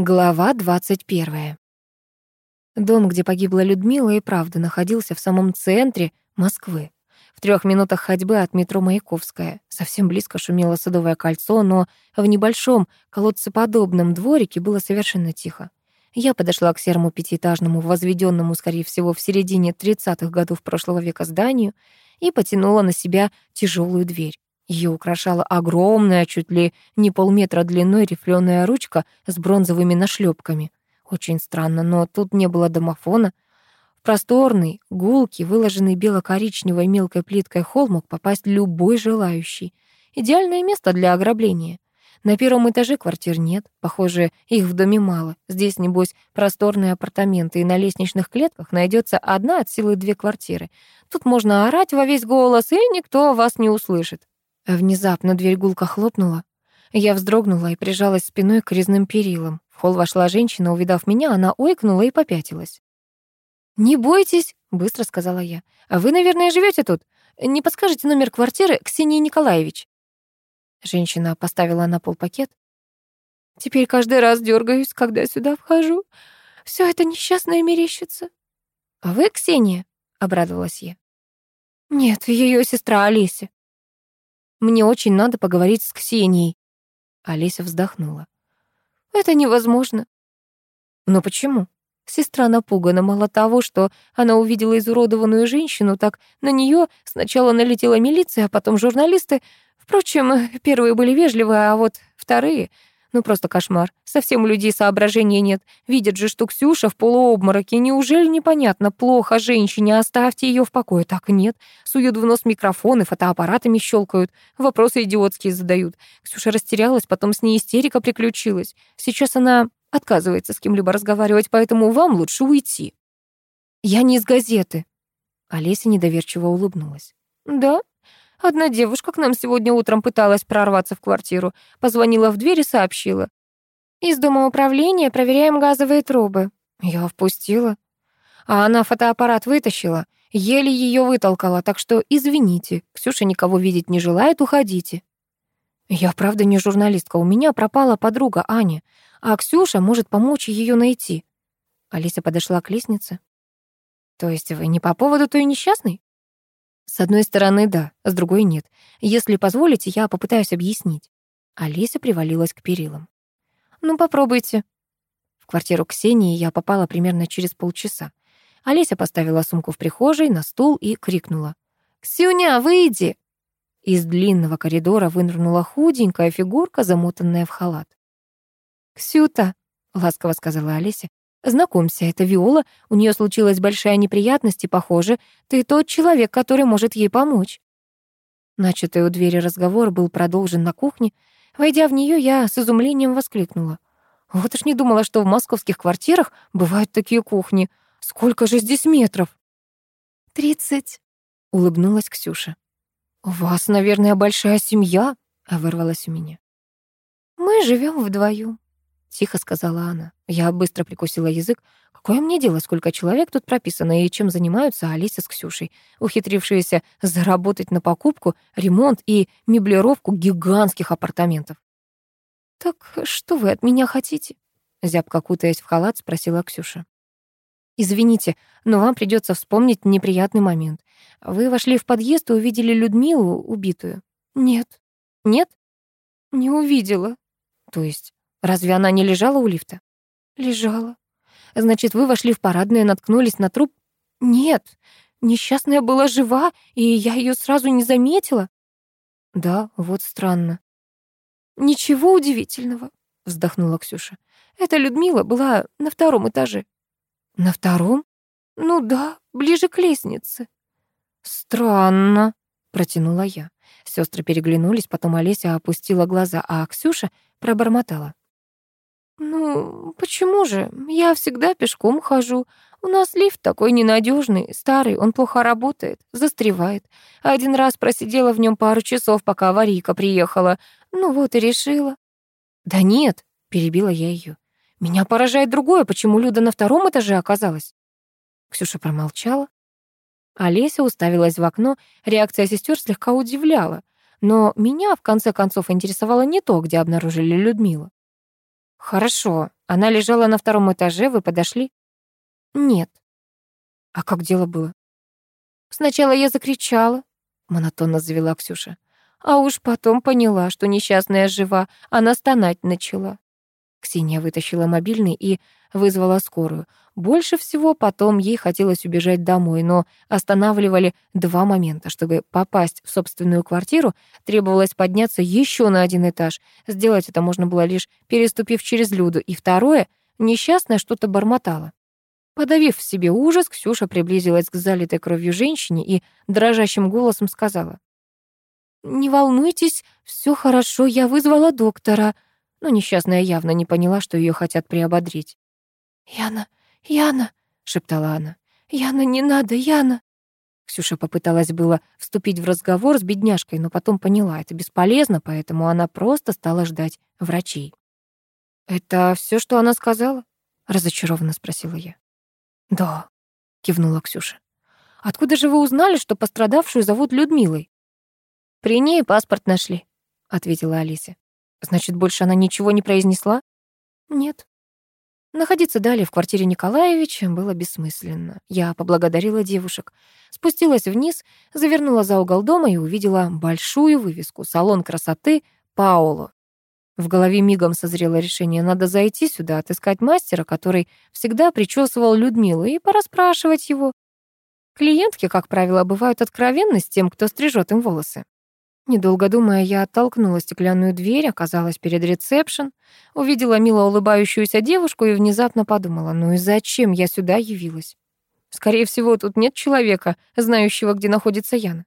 Глава 21. Дом, где погибла Людмила, и правда находился в самом центре Москвы. В трех минутах ходьбы от метро Маяковская. Совсем близко шумело Садовое кольцо, но в небольшом колодцеподобном дворике было совершенно тихо. Я подошла к серому пятиэтажному, возведенному, скорее всего, в середине 30-х годов прошлого века зданию и потянула на себя тяжелую дверь. Ее украшала огромная, чуть ли не полметра длиной рифленая ручка с бронзовыми нашлепками. Очень странно, но тут не было домофона. В просторный, гулкий, выложенный бело-коричневой мелкой плиткой холл мог попасть любой желающий. Идеальное место для ограбления. На первом этаже квартир нет. Похоже, их в доме мало. Здесь, небось, просторные апартаменты, и на лестничных клетках найдется одна от силы две квартиры. Тут можно орать во весь голос, и никто вас не услышит. Внезапно дверь гулко хлопнула. Я вздрогнула и прижалась спиной к резным перилам. В холл вошла женщина, увидав меня, она ойкнула и попятилась. «Не бойтесь», — быстро сказала я. «А вы, наверное, живете тут? Не подскажете номер квартиры, Ксении Николаевич?» Женщина поставила на пол пакет. «Теперь каждый раз дергаюсь, когда сюда вхожу. Все это несчастное мерещится». «А вы Ксения?» — обрадовалась я. «Нет, ее сестра Олеся». Мне очень надо поговорить с Ксенией. Олеся вздохнула. Это невозможно. Но почему? Сестра напугана мало того, что она увидела изуродованную женщину, так на нее сначала налетела милиция, а потом журналисты. Впрочем, первые были вежливы, а вот вторые ну просто кошмар. Совсем у людей соображения нет. Видят же, что Ксюша в полуобмороке. Неужели непонятно? Плохо женщине, оставьте ее в покое. Так нет. Суют в нос микрофоны, фотоаппаратами щелкают. Вопросы идиотские задают. Ксюша растерялась, потом с ней истерика приключилась. Сейчас она отказывается с кем-либо разговаривать, поэтому вам лучше уйти. Я не из газеты. Олеся недоверчиво улыбнулась. Да? Одна девушка к нам сегодня утром пыталась прорваться в квартиру. Позвонила в дверь и сообщила. «Из дома управления проверяем газовые трубы». Я впустила. А она фотоаппарат вытащила. Еле ее вытолкала, так что извините. Ксюша никого видеть не желает, уходите. Я правда не журналистка, у меня пропала подруга Аня, а Ксюша может помочь ее найти. Алиса подошла к лестнице. То есть вы не по поводу той несчастной? С одной стороны, да, с другой нет. Если позволите, я попытаюсь объяснить. Олеся привалилась к перилам. Ну, попробуйте. В квартиру Ксении я попала примерно через полчаса. Олеся поставила сумку в прихожей на стул и крикнула. «Ксюня, выйди!» Из длинного коридора вынырнула худенькая фигурка, замотанная в халат. «Ксюта», — ласково сказала Олеся, Знакомься, это Виола, у нее случилась большая неприятность, и, похоже, ты тот человек, который может ей помочь». Начатый у двери разговор был продолжен на кухне. Войдя в нее, я с изумлением воскликнула. «Вот уж не думала, что в московских квартирах бывают такие кухни. Сколько же здесь метров?» «Тридцать», — улыбнулась Ксюша. «У вас, наверное, большая семья?» — вырвалась у меня. «Мы живем вдвоем», — тихо сказала она. Я быстро прикусила язык. Какое мне дело, сколько человек тут прописано и чем занимаются Алиса с Ксюшей, ухитрившиеся заработать на покупку, ремонт и меблировку гигантских апартаментов. «Так что вы от меня хотите?» Зябко кутаясь в халат, спросила Ксюша. «Извините, но вам придется вспомнить неприятный момент. Вы вошли в подъезд и увидели Людмилу, убитую?» «Нет». «Нет?» «Не увидела». «То есть Разве она не лежала у лифта? Лежала. Значит, вы вошли в парадное, наткнулись на труп? Нет, несчастная была жива, и я ее сразу не заметила. Да, вот странно. Ничего удивительного, вздохнула Ксюша. Эта Людмила была на втором этаже. На втором? Ну да, ближе к лестнице. Странно, протянула я. Сестры переглянулись, потом Олеся опустила глаза, а Ксюша пробормотала. «Ну, почему же? Я всегда пешком хожу. У нас лифт такой ненадежный, старый, он плохо работает, застревает. Один раз просидела в нем пару часов, пока аварийка приехала. Ну вот и решила». «Да нет», — перебила я ее. «Меня поражает другое, почему Люда на втором этаже оказалась». Ксюша промолчала. Олеся уставилась в окно, реакция сестер слегка удивляла. Но меня, в конце концов, интересовало не то, где обнаружили Людмилу. Хорошо. Она лежала на втором этаже, вы подошли? Нет. А как дело было? Сначала я закричала, монотонно завела Ксюша. А уж потом поняла, что несчастная жива, она стонать начала. Ксения вытащила мобильный и вызвала скорую. Больше всего потом ей хотелось убежать домой, но останавливали два момента. Чтобы попасть в собственную квартиру, требовалось подняться еще на один этаж. Сделать это можно было лишь переступив через Люду. И второе, несчастная что-то бормотала. Подавив в себе ужас, Ксюша приблизилась к залитой кровью женщине и дрожащим голосом сказала. «Не волнуйтесь, все хорошо, я вызвала доктора» но несчастная явно не поняла, что ее хотят приободрить. «Яна, Яна!» — шептала она. «Яна, не надо, Яна!» Ксюша попыталась было вступить в разговор с бедняжкой, но потом поняла, это бесполезно, поэтому она просто стала ждать врачей. «Это все, что она сказала?» — разочарованно спросила я. «Да», — кивнула Ксюша. «Откуда же вы узнали, что пострадавшую зовут Людмилой?» «При ней паспорт нашли», — ответила Алиса. Значит, больше она ничего не произнесла? Нет. Находиться далее в квартире Николаевича было бессмысленно. Я поблагодарила девушек, спустилась вниз, завернула за угол дома и увидела большую вывеску «Салон красоты Паоло». В голове мигом созрело решение, надо зайти сюда, отыскать мастера, который всегда причесывал Людмилу, и пораспрашивать его. Клиентки, как правило, бывают откровенны с тем, кто стрижет им волосы. Недолго думая, я оттолкнула стеклянную дверь, оказалась перед ресепшн, увидела мило улыбающуюся девушку и внезапно подумала, ну и зачем я сюда явилась? Скорее всего, тут нет человека, знающего, где находится Яна.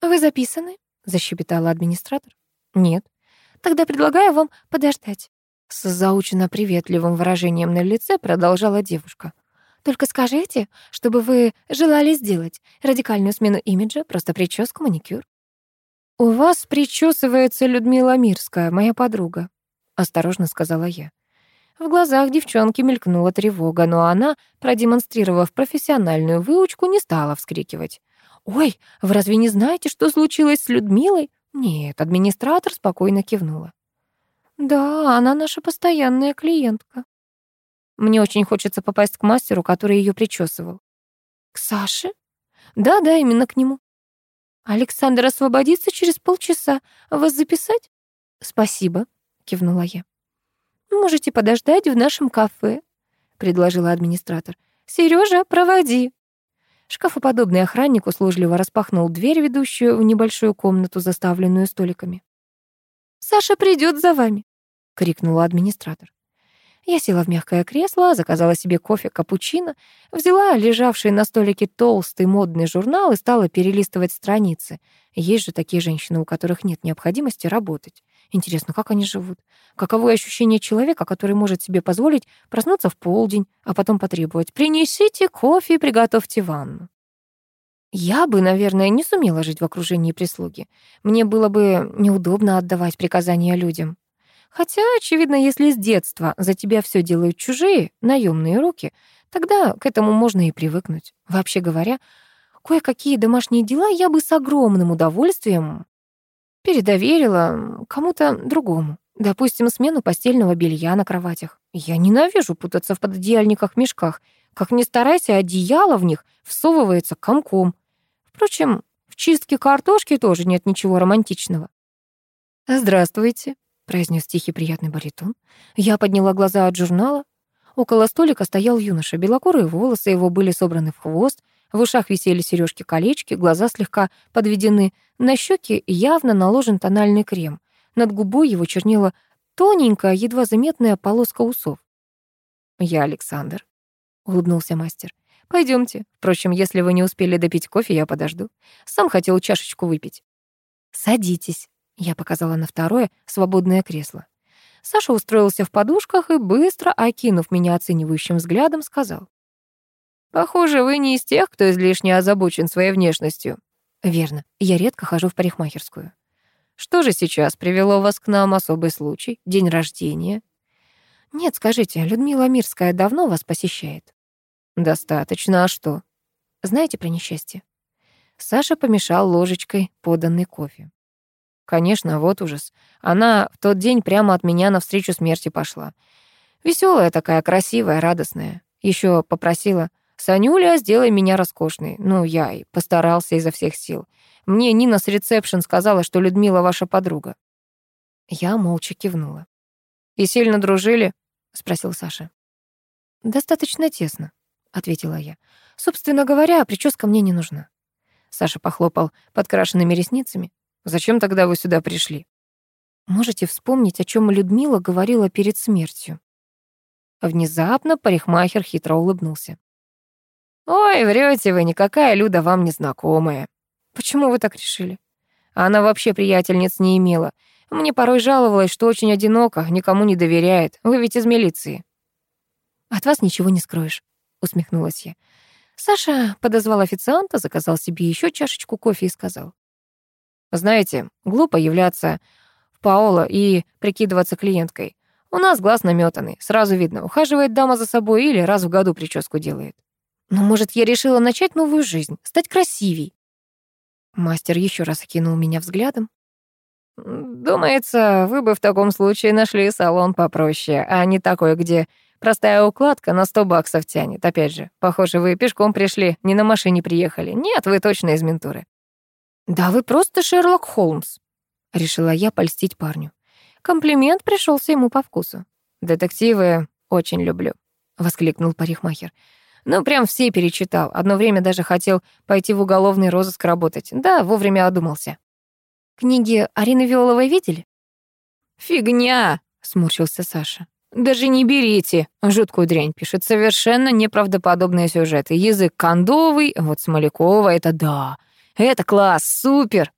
«Вы записаны?» — защебетала администратор. «Нет». «Тогда предлагаю вам подождать». С заученно приветливым выражением на лице продолжала девушка. «Только скажите, чтобы вы желали сделать радикальную смену имиджа, просто прическу, маникюр». «У вас причесывается Людмила Мирская, моя подруга», — осторожно сказала я. В глазах девчонки мелькнула тревога, но она, продемонстрировав профессиональную выучку, не стала вскрикивать. «Ой, вы разве не знаете, что случилось с Людмилой?» Нет, администратор спокойно кивнула. «Да, она наша постоянная клиентка». Мне очень хочется попасть к мастеру, который ее причесывал. «К Саше?» «Да-да, именно к нему. Александр освободится через полчаса. Вас записать? Спасибо, кивнула я. Можете подождать в нашем кафе, предложила администратор. Сережа, проводи. Шкафоподобный охранник услужливо распахнул дверь, ведущую в небольшую комнату, заставленную столиками. «Саша придет за вами!» — крикнула администратор. Я села в мягкое кресло, заказала себе кофе капучино, взяла лежавший на столике толстый модный журнал и стала перелистывать страницы. Есть же такие женщины, у которых нет необходимости работать. Интересно, как они живут? Каково ощущение человека, который может себе позволить проснуться в полдень, а потом потребовать «принесите кофе и приготовьте ванну». Я бы, наверное, не сумела жить в окружении прислуги. Мне было бы неудобно отдавать приказания людям. Хотя, очевидно, если с детства за тебя все делают чужие, наемные руки, тогда к этому можно и привыкнуть. Вообще говоря, кое-какие домашние дела я бы с огромным удовольствием передоверила кому-то другому. Допустим, смену постельного белья на кроватях. Я ненавижу путаться в пододеяльниках-мешках. Как ни старайся, одеяло в них всовывается комком. Впрочем, в чистке картошки тоже нет ничего романтичного. «Здравствуйте», произнес тихий приятный баритон. Я подняла глаза от журнала. Около столика стоял юноша. Белокурые волосы его были собраны в хвост, в ушах висели сережки-колечки, глаза слегка подведены, на щеки явно наложен тональный крем. Над губой его чернела тоненькая, едва заметная полоска усов. «Я Александр», — улыбнулся мастер. Пойдемте. Впрочем, если вы не успели допить кофе, я подожду. Сам хотел чашечку выпить». «Садитесь», я показала на второе свободное кресло. Саша устроился в подушках и, быстро окинув меня оценивающим взглядом, сказал. «Похоже, вы не из тех, кто излишне озабочен своей внешностью». «Верно. Я редко хожу в парикмахерскую». «Что же сейчас привело вас к нам? Особый случай? День рождения?» «Нет, скажите, Людмила Мирская давно вас посещает?» «Достаточно. А что?» «Знаете про несчастье?» Саша помешал ложечкой поданный кофе. Конечно, вот ужас. Она в тот день прямо от меня навстречу смерти пошла. Веселая такая, красивая, радостная. Еще попросила, «Санюля, сделай меня роскошной». Ну, я и постарался изо всех сил. Мне Нина с ресепшн сказала, что Людмила ваша подруга. Я молча кивнула. «И сильно дружили?» — спросил Саша. «Достаточно тесно», — ответила я. «Собственно говоря, прическа мне не нужна». Саша похлопал подкрашенными ресницами. «Зачем тогда вы сюда пришли?» «Можете вспомнить, о чем Людмила говорила перед смертью?» Внезапно парикмахер хитро улыбнулся. «Ой, врете вы, никакая Люда вам не знакомая». «Почему вы так решили?» Она вообще приятельниц не имела. Мне порой жаловалась, что очень одиноко, никому не доверяет. Вы ведь из милиции. От вас ничего не скроешь, усмехнулась я. Саша подозвал официанта, заказал себе еще чашечку кофе и сказал. Знаете, глупо являться в Паоло и прикидываться клиенткой. У нас глаз наметанный, сразу видно, ухаживает дама за собой или раз в году прическу делает. Но, может, я решила начать новую жизнь, стать красивей. Мастер еще раз окинул меня взглядом. «Думается, вы бы в таком случае нашли салон попроще, а не такой, где простая укладка на 100 баксов тянет. Опять же, похоже, вы пешком пришли, не на машине приехали. Нет, вы точно из ментуры». «Да вы просто Шерлок Холмс», — решила я польстить парню. Комплимент пришелся ему по вкусу. «Детективы очень люблю», — воскликнул парикмахер. Ну, прям все перечитал. Одно время даже хотел пойти в уголовный розыск работать. Да, вовремя одумался. Книги Арины Виоловой видели? Фигня, сморщился Саша. Даже не берите. Жуткую дрянь пишет. Совершенно неправдоподобные сюжеты. Язык кондовый, вот Смолякова — это да. Это класс, супер.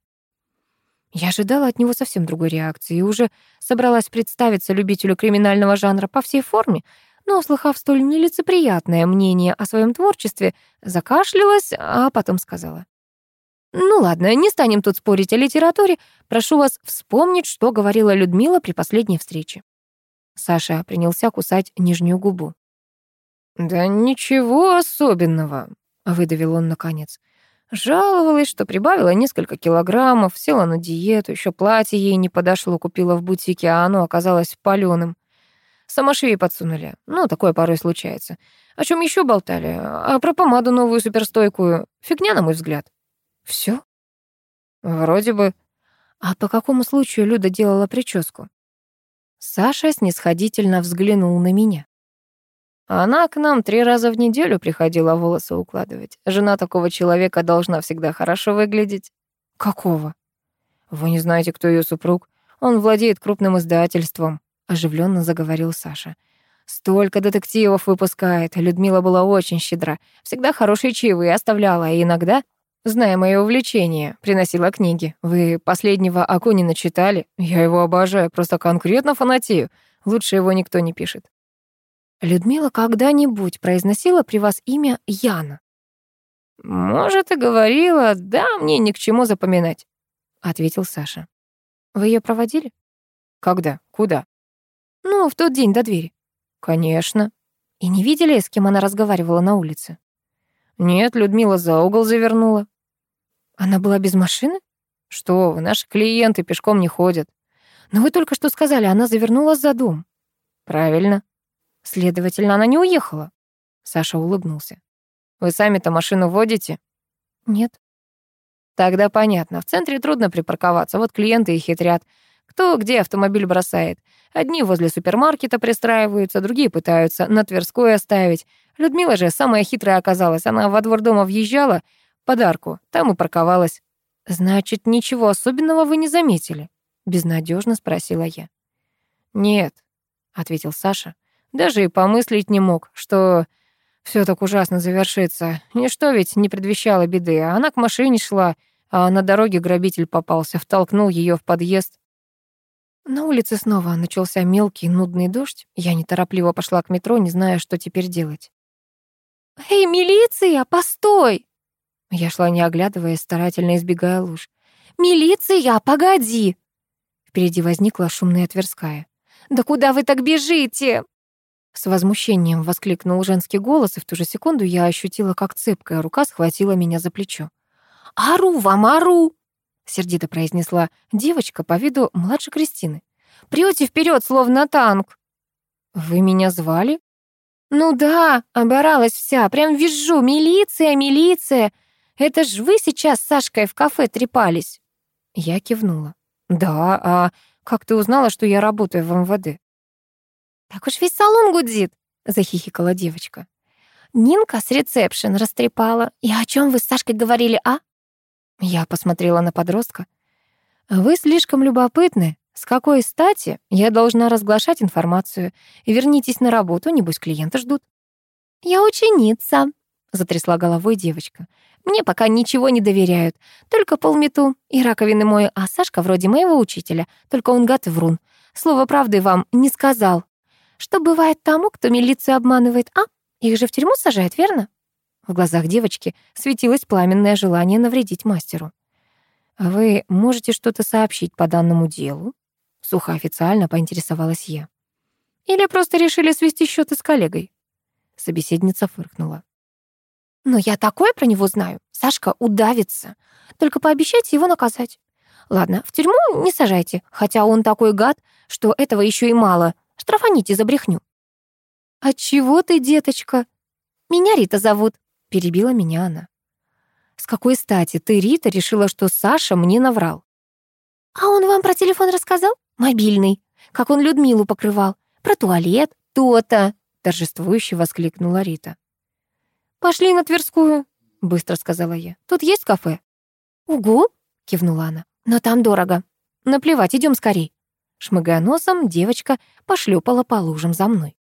Я ожидала от него совсем другой реакции и уже собралась представиться любителю криминального жанра по всей форме, но, услыхав столь нелицеприятное мнение о своем творчестве, закашлялась, а потом сказала. «Ну ладно, не станем тут спорить о литературе. Прошу вас вспомнить, что говорила Людмила при последней встрече». Саша принялся кусать нижнюю губу. «Да ничего особенного», — выдавил он наконец. Жаловалась, что прибавила несколько килограммов, села на диету, еще платье ей не подошло, купила в бутике, а оно оказалось палёным. Самошвей подсунули. Ну, такое порой случается. О чем еще болтали? А про помаду новую суперстойкую. Фигня, на мой взгляд. Все? Вроде бы. А по какому случаю Люда делала прическу? Саша снисходительно взглянул на меня. Она к нам три раза в неделю приходила волосы укладывать. Жена такого человека должна всегда хорошо выглядеть. Какого? Вы не знаете, кто ее супруг? Он владеет крупным издательством оживленно заговорил Саша. Столько детективов выпускает. Людмила была очень щедра. Всегда хорошие чаевые оставляла, а иногда, зная моё увлечение, приносила книги. Вы последнего Акунина читали? Я его обожаю, просто конкретно фанатею. Лучше его никто не пишет. Людмила когда-нибудь произносила при вас имя Яна? Может, и говорила, да, мне ни к чему запоминать, ответил Саша. Вы ее проводили? Когда? Куда? Ну, в тот день до двери. Конечно. И не видели, с кем она разговаривала на улице? Нет, Людмила за угол завернула. Она была без машины? Что вы, наши клиенты пешком не ходят. Но вы только что сказали, она завернула за дом. Правильно. Следовательно, она не уехала. Саша улыбнулся. Вы сами-то машину водите? Нет. Тогда понятно. В центре трудно припарковаться. Вот клиенты и хитрят. Кто где автомобиль бросает. Одни возле супермаркета пристраиваются, другие пытаются на Тверской оставить. Людмила же самая хитрая оказалась. Она во двор дома въезжала, подарку, там и парковалась. «Значит, ничего особенного вы не заметили?» — безнадежно спросила я. «Нет», — ответил Саша. «Даже и помыслить не мог, что все так ужасно завершится. Ничто ведь не предвещало беды. Она к машине шла, а на дороге грабитель попался, втолкнул ее в подъезд. На улице снова начался мелкий, нудный дождь. Я неторопливо пошла к метро, не зная, что теперь делать. «Эй, милиция, постой!» Я шла, не оглядываясь, старательно избегая луж. «Милиция, погоди!» Впереди возникла шумная Тверская. «Да куда вы так бежите?» С возмущением воскликнул женский голос, и в ту же секунду я ощутила, как цепкая рука схватила меня за плечо. «Ару вам, ару!» сердито произнесла девочка по виду младше Кристины. Прёте вперед, словно танк. Вы меня звали? Ну да, оборалась вся, прям вижу, милиция, милиция. Это ж вы сейчас с Сашкой в кафе трепались. Я кивнула. Да, а как ты узнала, что я работаю в МВД? Так уж весь салон гудит, захихикала девочка. Нинка с ресепшн растрепала. И о чем вы с Сашкой говорили, а? Я посмотрела на подростка. Вы слишком любопытны. С какой стати я должна разглашать информацию? Вернитесь на работу, небось клиенты ждут. Я ученица, затрясла головой девочка. Мне пока ничего не доверяют. Только полмету и раковины мою, а Сашка вроде моего учителя, только он гад и врун. Слово правды вам не сказал. Что бывает тому, кто милицию обманывает, а? Их же в тюрьму сажают, верно? В глазах девочки светилось пламенное желание навредить мастеру. «А вы можете что-то сообщить по данному делу?» Сухо официально поинтересовалась я. «Или просто решили свести счеты с коллегой?» Собеседница фыркнула. «Но я такое про него знаю. Сашка удавится. Только пообещайте его наказать. Ладно, в тюрьму не сажайте, хотя он такой гад, что этого еще и мало. Штрафаните за брехню». «Отчего ты, деточка?» «Меня Рита зовут», — перебила меня она. «С какой стати ты, Рита, решила, что Саша мне наврал?» «А он вам про телефон рассказал? Мобильный. Как он Людмилу покрывал. Про туалет. То-то!» — торжествующе воскликнула Рита. «Пошли на Тверскую», — быстро сказала я. «Тут есть кафе?» «Угу», — кивнула она. «Но там дорого. Наплевать, идем скорей». Шмыгая носом, девочка пошлепала по лужам за мной.